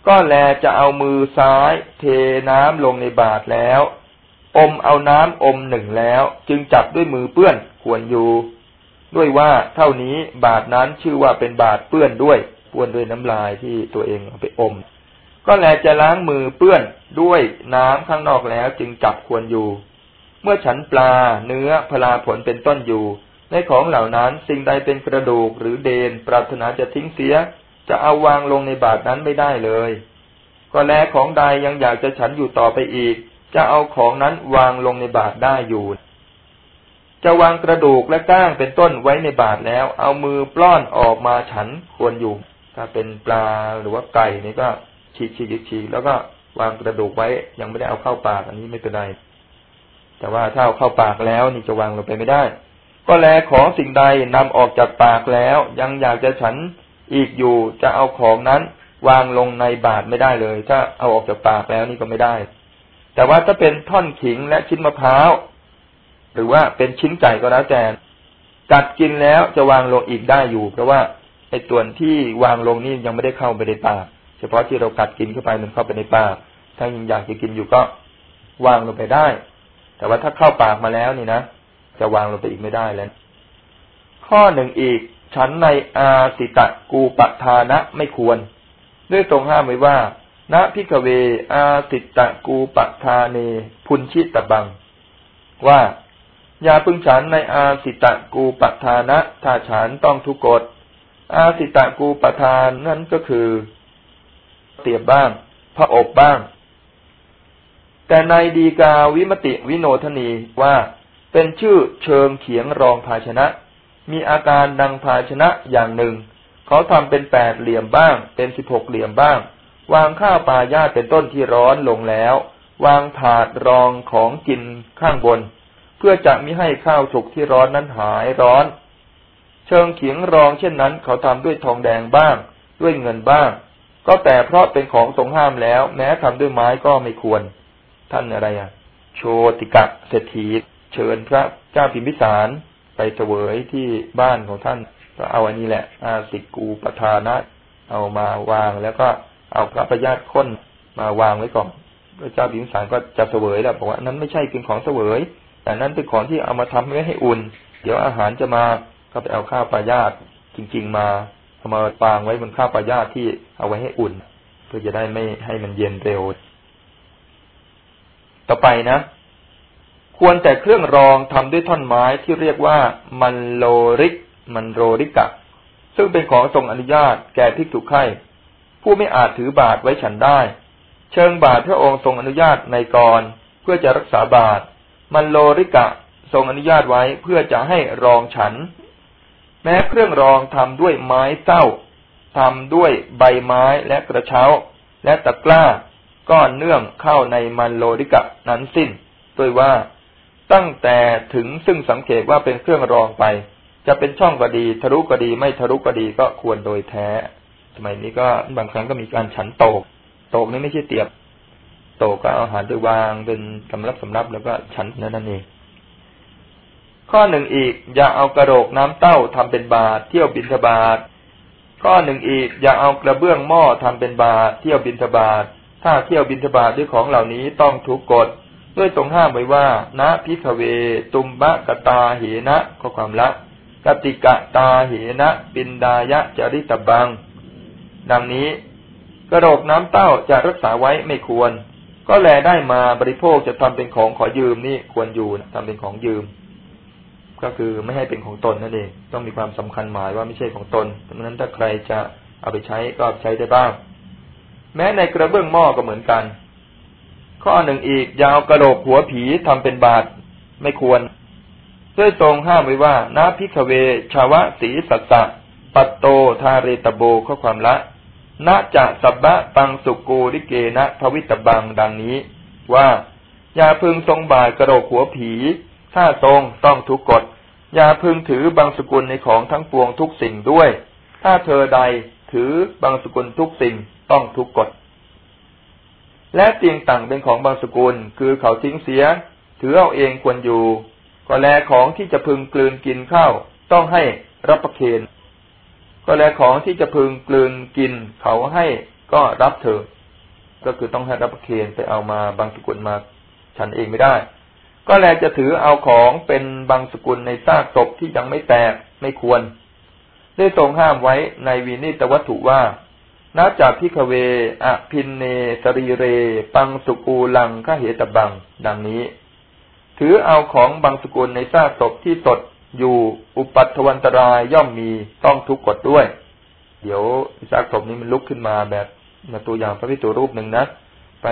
ก็แลจะเอามือซ้ายเทน้ำลงในบาตรแล้ว อมเอาน้ำอมหนึ่งแล้ว จึงจับด้วยมือเปื้อน ควรอยู่ ด้วยว่าเท่านี้บาทนั้นชื่อว่าเป็นบาทเปื้อนด้วยป้วนด้วยน้ำลายที่ตัวเองเอาไปอม ก็แลจะล้างมือเปื้อนด้วยน้ำข้างนอกแล้วจึงจับควรอยู่ เมื่อฉันปลาเนื้อพลาผลเป็นต้นอยู่ ในของเหล่านั้นสิ่งใดเป็นกระดูกหรือเดน ปรารถนาจะทิ้งเสีย จะเอาวางลงในบาทนั้นไม่ได้เลย ก็แลของใดยังอยากจะฉันอยู่ต่อไปอีก จะเอาของนั้นวางลงในบาทได้อยู่ จะวางกระดูกและก้างเป็นต้นไว้ในบาทแล้ว เอามือปล้อนออกมาฉันควรอยู่ ถ้าเป็นปลาหรือว่าไก่นี่ก็ฉีกฉีกฉีกแล้วก็วางกระดูกไว้ยังไม่ได้เอาเข้าปากอันนี้ไม่เป็นไร แต่ว่าถ้าเอาเข้าปากแล้วนี่จะวางลงไปไม่ได้ ก็แลของสิ่งใดนำออกจากปากแล้ว ยังอยากจะฉันอีกอยู่จะเอาของนั้น วางลงในบาทไม่ได้เลย ถ้าเอาออกจากปากแล้วนี่ก็ไม่ได้ แต่ว่าถ้าเป็นท่อนขิงและชิ้นมะพร้าว หรือว่าเป็นชิ้นไก่ก็แล้วแต่กัดกินแล้วจะวางลงอีกได้อยู่ เพราะว่าไอ้ส่วนที่วางลงนี่ยังไม่ได้เข้าไปในปากเฉพาะที่เรากัดกินเข้าไปมันเข้าไปในปากถ้ายังอยากจะกินอยู่ก็วางลงไปได้ แต่ว่าถ้าเข้าปากมาแล้วนี่นะจะวางลงไปอีกไม่ได้แล้ว ข้อหนึ่งอีกฉันในอาสิตะกูปทานะไม่ควร ด้วยตรงห้ามไว้ว่าณพิกเว อาสิตะกูปทาเน พุนชิตะบัง ว่า อย่าพึงฉันในอาสิตะกูปทานะ ถ้าฉันต้องทุกกฎ อาสิตะกูปทานนั่นก็คือ เตียบบ้างพระอบบ้าง แต่ในดีกาวิมติวิโนทนีว่าเป็นชื่อเชิงเขียงรองภาชนะ มีอาการดังภาชนะอย่างหนึ่ง เขาทำเป็นแปดเหลี่ยมบ้าง เป็นสิบหกเหลี่ยมบ้าง วางข้าวปลาญาเป็นต้นที่ร้อนลงแล้ว วางถาดรองของกินข้างบน เพื่อจะมิให้ข้าวสุกที่ร้อนนั้นหายร้อน เชิงเขียงรองเช่นนั้น เขาทำด้วยทองแดงบ้าง ด้วยเงินบ้าง ก็แต่เพราะเป็นของทรงห้ามแล้ว แม้ทำด้วยไม้ก็ไม่ควร ท่านอะไรอะ โชติกะเศรษฐีเชิญพระเจ้าพิมพิสารไปเสวยที่บ้านของท่านก็เอาอันนี้แหละ อาสิกูปทานะ เอามาวางแล้วก็เอาพระประญาติค้นมาวางไว้ก่อนพระเจ้าพิมพิสารก็จะเสวยแล้วบอกว่านั้นไม่ใช่เป็นของเสวย แต่นั้นเป็นของที่เอามาทำไว้ให้อุ่น เดี๋ยวอาหารจะมาก็ไปเอาข้าวปลายาตจริง ๆ มาเอามาวางไว้บนข้าวปลายาตที่เอาไว้ให้อุ่น เพื่อจะได้ไม่ให้มันเย็นเร็ว ต่อไปนะ ควรแต่เครื่องรองทำด้วยท่อนไม้ที่เรียกว่ามันโลริก มันโรริกะ ซึ่งเป็นของทรงอนุญาตแก่ภิกษุไข่ผู้ไม่อาจถือบาทไว้ฉันได้ เชิงบาทพระองค์ทรงอนุญาตในกรเพื่อจะรักษาบาท มันโลริกะทรงอนุญาตไว้เพื่อจะให้รองฉัน แม้เครื่องรองทำด้วยไม้เต้าทำด้วยใบไม้และกระเช้า และตะกร้าก็เนื่องเข้าในมันโลริกะนั้นสิ้นด้วยว่าตั้งแต่ถึงซึ่งสังเกตว่าเป็นเครื่องรองไป จะเป็นช่องก็ดี ทะลุก็ดี ไม่ทะลุก็ดีก็ควรโดยแท้ สมัยนี้ก็บางครั้งก็มีการฉันโตก โตกนี่ไม่ใช่เตียบ โตก็เอาอาหารไปวางเป็นสำรับสำรับแล้วก็ฉันนั่นนั่นเองข้อหนึ่งอีก อย่าเอากระโดกน้ำเต้าทำเป็นบาตรเที่ยวบินทบาทข้อหนึ่งอีก อย่าเอากระเบื้องหม้อทำเป็นบาตรเที่ยวบินทบาทถ้าเที่ยวบินทบาทด้วยของเหล่านี้ต้องถูกกฎด้วยตรงห้ามไว้ว่านะพิขเว ตุมบะกตาเหนะข้อความละกติกะตาเหนะปินดายะจริตบัง ดังนี้ กระโดกน้ำเต้าจะรักษาไว้ไม่ควร ก็แลได้มาบริโภคจะทำเป็นของขอยืมนี่ควรอยู่ทำเป็นของยืม ก็คือไม่ให้เป็นของตนนั่นเองต้องมีความสำคัญหมายว่าไม่ใช่ของตนดังนั้นถ้าใครจะเอาไปใช้ก็ใช้ได้บ้าง แม้ในกระเบื้องหม้อก็เหมือนกัน ข้อหนึ่งอีกยาวกระโหลกหัวผีทำเป็นบาทไม่ควรด้วยตรงห้ามไว้ว่านาพิกเว ชาวะสีสัตตะ ปัตโตทาเรตโบข้อความละ ณจะสับบะตังสุกูริเกนะทวิตบังดังนี้ ว่าอย่าพึงทรงบาทกระโดกหัวผี ถ้าทรงต้องทุกกฎอย่าพึงถือบางสกุลในของทั้งปวงทุกสิ่งด้วย ถ้าเธอใดถือบางสกุลทุกสิ่งต้องทุกกฎและเตียงต่างเป็นของบางสกุล คือเขาทิ้งเสีย ถือเอาเองควรอยู่ ก็แลของที่จะพึงกลืนกินข้าวต้องให้รับประเคน ก็แลของที่จะพึงกลืนกินเขาให้ก็รับเถอก็คือต้องให้รับประเคนไปเอามาบางสกุลมาฉันเองไม่ได้ ก็แลจะถือเอาของเป็นบางสกุลในซากศพที่ยังไม่แตกไม่ควร ได้ทรงห้ามไว้ในวินีตวัตถุว่านาจากพิคเวอพินเนสรีเร ปังสุกูลังข้าเหตบัง ดังนี้ ถือเอาของบังสุกุลในซากศพที่สด อยู่อุปัทวันตรายย่อมมีต้องทุกข์กฎด้วย เดี๋ยวซากศพนี้มันลุกขึ้นมาแบบมาตัวอย่างพระภิกษุรูปหนึ่งนะ ไป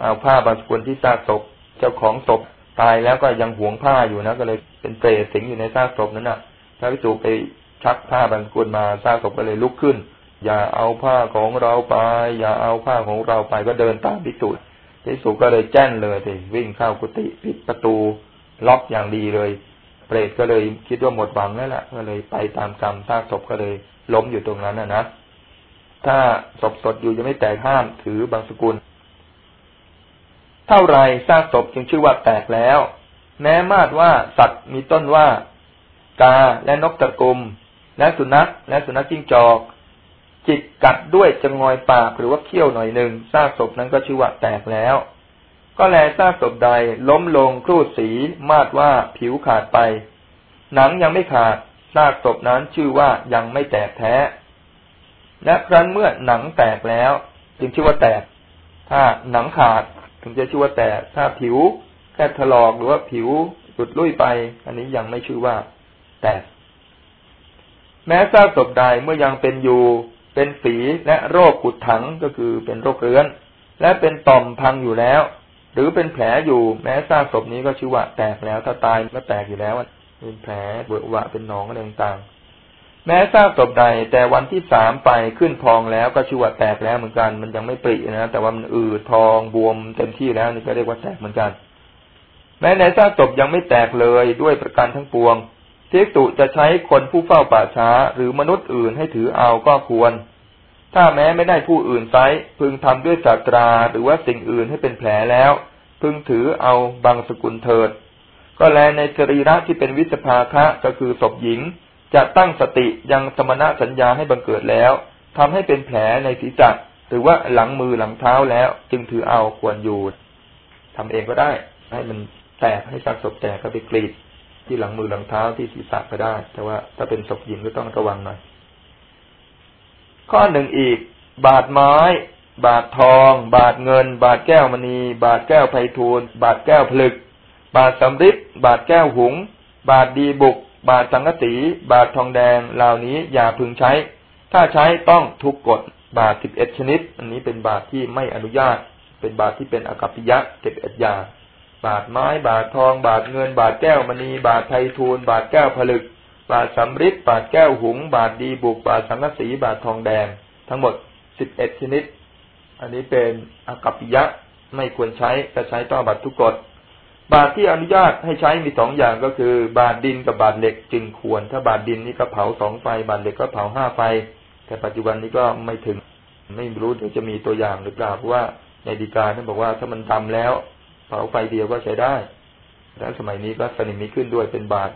เอาผ้าบังสุกุลที่ซากศพเจ้าของศพตายแล้วก็ยังหวงผ้าอยู่นะ ก็เลยเป็นเปรตสิงอยู่ในซากศพนั้นนะ่ะ พระพิจุไปชักผ้าบางสกุลมาซากศพก็เลยลุกขึ้น อย่าเอาผ้าของเราไป อย่าเอาผ้าของเราไปก็เดินตามพิสุพิสุก็เลยแจ้นเลยทีวิ่งเข้ากุฏิปิดประตูล็อกอย่างดีเลย เปรตก็เลยคิดว่าหมดหวังแล้วล่ะก็เลยไปตามกรรมซากศพก็เลยล้มอยู่ตรงนั้นนะนะถ้าศพสดอยู่ยังไม่แตกห้ามถือบางสกุล เท่าไรซากศพจึงชื่อว่าแตกแล้ว แม้มาดว่าสัตว์มีต้นว่า กาและนกตะกุม และสุนัขและสุนัขจิ้งจอก จิตกัดด้วยจะงอยปากหรือว่าเคี้ยวหน่อยหนึ่งซากศพนั้นก็ชื่อว่าแตกแล้ว ก็แลซากศพใดล้มลงครูดสีมาดว่าผิวขาดไป หนังยังไม่ขาดซากศพนั้นชื่อว่ายังไม่แตกแท้ และครั้นเมื่อหนังแตกแล้ว จึงชื่อว่าแตก ถ้าหนังขาดถึงจะชื่อว่าแตก ถ้าผิวแค่ถลอกหรือว่าผิวหลุดลุ่ยไป อันนี้ยังไม่ชื่อว่า แตก แม้ซากศพใดเมื่อยังเป็นอยู่ เป็นฝีและโรคกุดถังก็คือเป็นโรคเรื้อน และเป็นต่อมพังอยู่แล้ว หรือเป็นแผลอยู่แม้ซากศพนี้ก็ชื่อว่าแตกแล้วถ้าตายก็แตกอยู่แล้วเป็นแผลเบิกวะเป็นหนองอะไรต่างๆ แม้ซากศพใด แต่วันที่สามไปขึ้นพองแล้วก็ชื่อว่าแตกแล้วเหมือนกัน มันยังไม่ปรินะแต่ว่ามันอืดพองบวมเต็มที่แล้วนี่ก็เรียกว่าแตกเหมือนกัน แม้ในซากศพยังไม่แตกเลยด้วยประการทั้งปวงภิกษุจะใช้คนผู้เฝ้าป่าช้า หรือมนุษย์อื่นให้ถือเอาก็ควร ถ้าแม้ไม่ได้ผู้อื่นไซพึงทำด้วยจัตราหรือว่าสิ่งอื่นให้เป็นแผลแล้ว พึงถือเอาบางสกุลเถิด ก็แลในสรีระที่เป็นวิสภาคะก็คือศพหญิง จะตั้งสติยังสมณะสัญญาให้บังเกิดแล้วทำให้เป็นแผลในศีรษะหรือว่าหลังมือหลังเท้าแล้ว จึงถือเอาควรอยู่ทำเองก็ได้ ให้มันแตกให้ซากศพแตกก็ไปกรีดที่หลังมือหลังเท้าที่ศีรษะก็ได้ แต่ว่าถ้าเป็นศพหญิงก็ต้องระวังหน่อย ข้อหนึ่งอีก บาทไม้ บาททอง บาทเงิน บาทแก้วมณี บาทแก้วไพลทูลบาทแก้วผลึก บาทสำริดบาทแก้วหุง บาทดีบุก บาทสังกสี บาททองแดงเหล่านี้อย่าพึงใช้ ถ้าใช้ต้องทุกกฎบาทสิบเอ็ดชนิด อันนี้เป็นบาทที่ไม่อนุญาต เป็นบาทที่เป็นอกัปปิยะเจ็ดเอ็ดอย่างบาทไม้ บาททอง บาทเงิน บาทแก้วมณี บาทไททูลบาทแก้วผลึก บาทสำริดบาทแก้วหุง บาทดีบุกบาทสังกสีบาททองแดง ทั้งหมดสิบเอ็ดชนิด อันนี้เป็นอากัปปิยะไม่ควรใช้จะใช้ต่อบัตรทุกกฎบาทที่อนุญาตให้ใช้มีสองอย่างก็คือ บาทดินกับบาทเหล็กจึงควร ถ้าบาทดินนี่ก็เผาสองไฟ บาทเหล็กก็เผาห้าไฟ แต่ปัจจุบันนี้ก็ไม่ถึง ไม่รู้เดี๋ยวจะมีตัวอย่างหรือเปล่าเพราะว่าในดีกาท่านบอกว่าถ้ามันดำแล้ว เผาไฟเดียวก็ใช้ได้แล้วสมัยนี้ก็สนิมม่ขึ้นด้วยเป็นบาท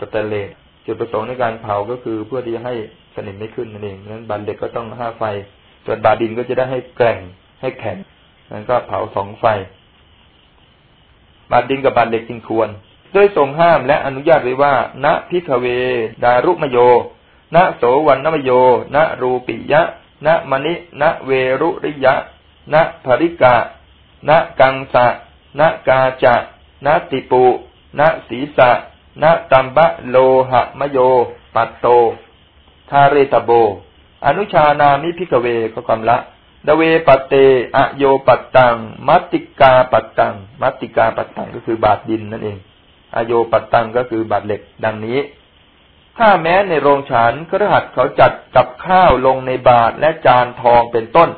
สแตนเลส จุดประสงค์ในการเผาก็คือเพื่อที่จะให้สนิมไม่ขึ้นนั่นเองนั้นบาทเหล็กก็ต้องห้าไฟ ส่วนบาดินก็จะได้ให้แกร่งให้แข็งนั้นก็เผาสองไฟ บาดินกับบาทเหล็กจริงควรด้วยทรงห้ามและอนุญาตไว้ว่า ณพิทเว ดารุมโย ณโสวันนมโย ณรูปิยะ ณมณิ ณเวรุริยะ ณภริกะ ณกังสะ ณกาจะ ณติปุ ณศีสะ น ตัมพโลหมโย ปัตโต ธาเรตัพโพ อนุชานามิ ภิกขเว ข้อความละ ทเว ปัตเตอโยปัตตัง มัตติกาปัตตัง มัตติกาปัตตังก็คือบาตรดินนั่นเอง อโยปัตตังก็คือบาตรเหล็ก ดังนี้ ถ้าแม้ในโรงฉันคฤหัสถ์เขาจัดกับข้าวลงในบาตรและจานทองเป็นต้น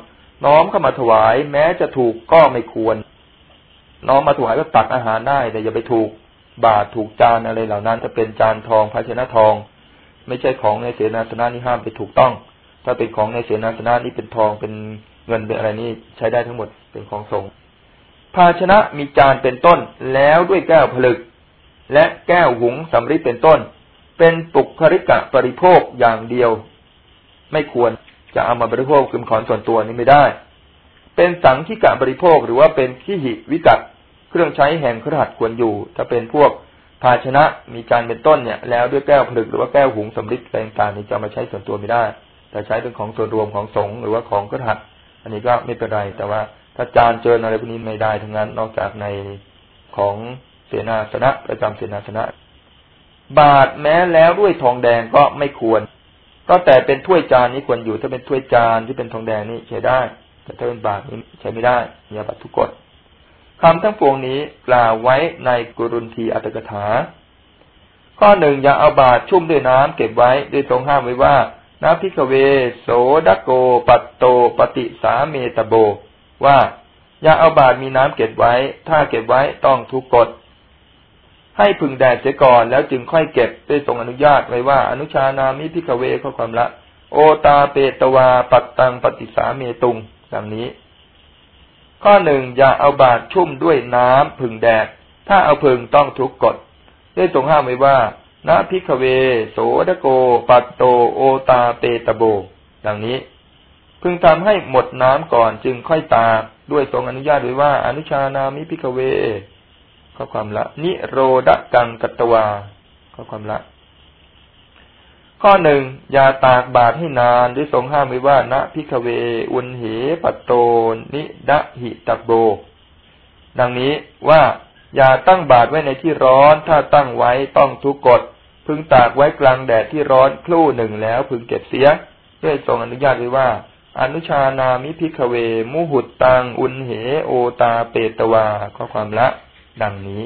น้อมเข้ามาถวาย แม้จะถูกก็ไม่ควร น้อมมาถวายก็ตักอาหารได้แต่อย่าไปถูก บาตรถูกจานอะไรเหล่านั้น จะเป็นจานทองภาชนะทอง ไม่ใช่ของในเสนาสนะนี่ห้ามไปถูกต้อง ถ้าเป็นของในเสนาสนะนี่เป็นทองเป็นเงินเป็นอะไรนี่ใช้ได้ทั้งหมดเป็นของทรงภาชนะมีจานเป็นต้นแล้วด้วยแก้วผลึก และแก้วหุงสำริดเป็นต้น เป็นปุกคริกะปริโภคอย่างเดียว ไม่ควรจะเอามาบริโภคคืนขอนส่วนตัวนี้ไม่ได้ เป็นสังขีกะบริโภคหรือว่าเป็นขี้หิวิกัต เครื่องใช้แห่งครหัสควรอยู่ ถ้าเป็นพวกภาชนะมีจานเป็นต้นเนี่ย แล้วด้วยแก้วผลึกหรือว่าแก้วหุงสำริดอะไรต่างๆนี่จะมาใช้ส่วนตัวไม่ได้ แต่ใช้เป็นของส่วนรวมของสงฆ์หรือว่าของครหัสอันนี้ก็ไม่เป็นไร แต่ว่าถ้าจานเจออะไรพวกนี้ไม่ได้ทั้งนั้นนอกจากในของเสนาสนะประจำเสนาสนะ บาทแม้แล้วด้วยทองแดงก็ไม่ควร ก็แต่เป็นถ้วยจานนี้ควรอยู่ ถ้าเป็นถ้วยจานที่เป็นทองแดงนี่ใช้ได้ แต่ถ้าเป็นบาทนี้ใช้ไม่ได้มีบัตทุกกฎ คำทั้งปวงนี้กล่าวไว้ในกุรุนทีอัตถกถา ข้อหนึ่งอย่าเอาบาตรชุ่มด้วยน้ำเก็บไว้ด้วยทรงห้ามไว้ว่านาพิกเว โสดโก ปัตโต ปฏิสาเมตโบ ว่า อย่าเอาบาตรมีน้ำเก็บไว้ ถ้าเก็บไว้ต้องทุกกฎให้ผึ่งแดดเสียก่อนแล้วจึงค่อยเก็บด้วยทรงอนุญาตไว้ว่า อนุชานามิ ภิกขเวข้อความละ โอตาเปตวา ปัตตังปฏิสาเมตุงดังนี้ ข้อหนึ่งอย่าเอาบาตรชุ่มด้วยน้ำผึ่งแดด ถ้าเอาผึ่งต้องทุกกฏด้วยทรงห้ามไว้ว่าน ภิกขเว โสทโก ปัตโตโอตาเปตัพโพ ดังนี้ พึงทำให้หมดน้ำก่อนจึงค่อยตากด้วยทรงอนุญาตไว้ว่า อนุชานามิพิกเว ข้อความละ นิโรดกังกัตวา ข้อความละ ข้อหนึ่งอย่าตากบาทให้นานด้วยทรงห้ามไว้ว่านะพิกเว อุนเหปัตโตนิดะหิตโบ ดังนี้ว่าอย่าตั้งบาทไว้ในที่ร้อน ถ้าตั้งไว้ต้องทุกกฎพึงตากไว้กลางแดดที่ร้อนครู่หนึ่งแล้วพึงเก็บเสีย ด้วยทรงอนุญาตไว้ว่า อนุชานามิพิกเว มุหุตตังอุนเหโอตาเปตวาข้อความละ ดังนี้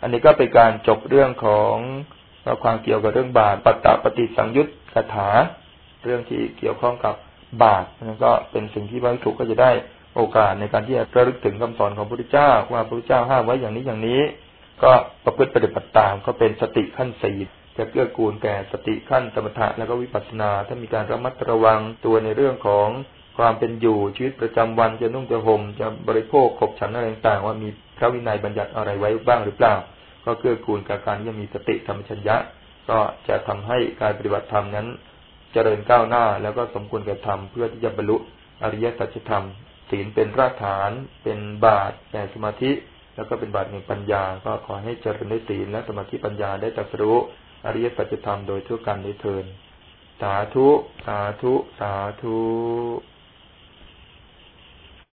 อันนี้ก็เป็นการจบเรื่องของ ความเกี่ยวกับเรื่องบาทปตะปฏิสังยุตคาถา เรื่องที่เกี่ยวข้องกับบาทนั่นก็เป็นสิ่งที่พระภิกษุก็จะได้โอกาสในการที่จะระลึกถึงคำสอนของพระพุทธเจ้า ว่าพระพุทธเจ้าห้ามไว้อย่างนี้อย่างนี้ ก็ประพฤติปฏิบัติตามก็เป็นสติขั้นสี่จะเกื้อกูลแก่สติขั้นสมถะแล้วก็วิปัสสนา ถ้ามีการระมัดระวังตัวในเรื่องของความเป็นอยู่ชีวิตประจำวันจะนุ่งจะห่มจะบริโภคขบฉันอะไรต่างๆว่ามีพระวินัยบัญญัติอะไรไว้บ้างหรือเปล่า ก็เกื้อกูลกับการที่จะมีสติธรรมชัญญะ ก็จะทำให้การปฏิบัติธรรมนั้น เจริญก้าวหน้าแล้วก็สมควรแก่ธรรมเพื่อที่จะบรรลุอริยสัจธรรมศีลเป็นรากฐาน เป็นบาตแก่สมาธิ แล้วก็เป็นบาตแห่งปัญญา ก็ขอให้เจริญในศีลและสมาธิปัญญาได้ตรัสรู้อริยสัจธรรมโดยทั่วกันในเทินสาธุ สาธุ สาธุ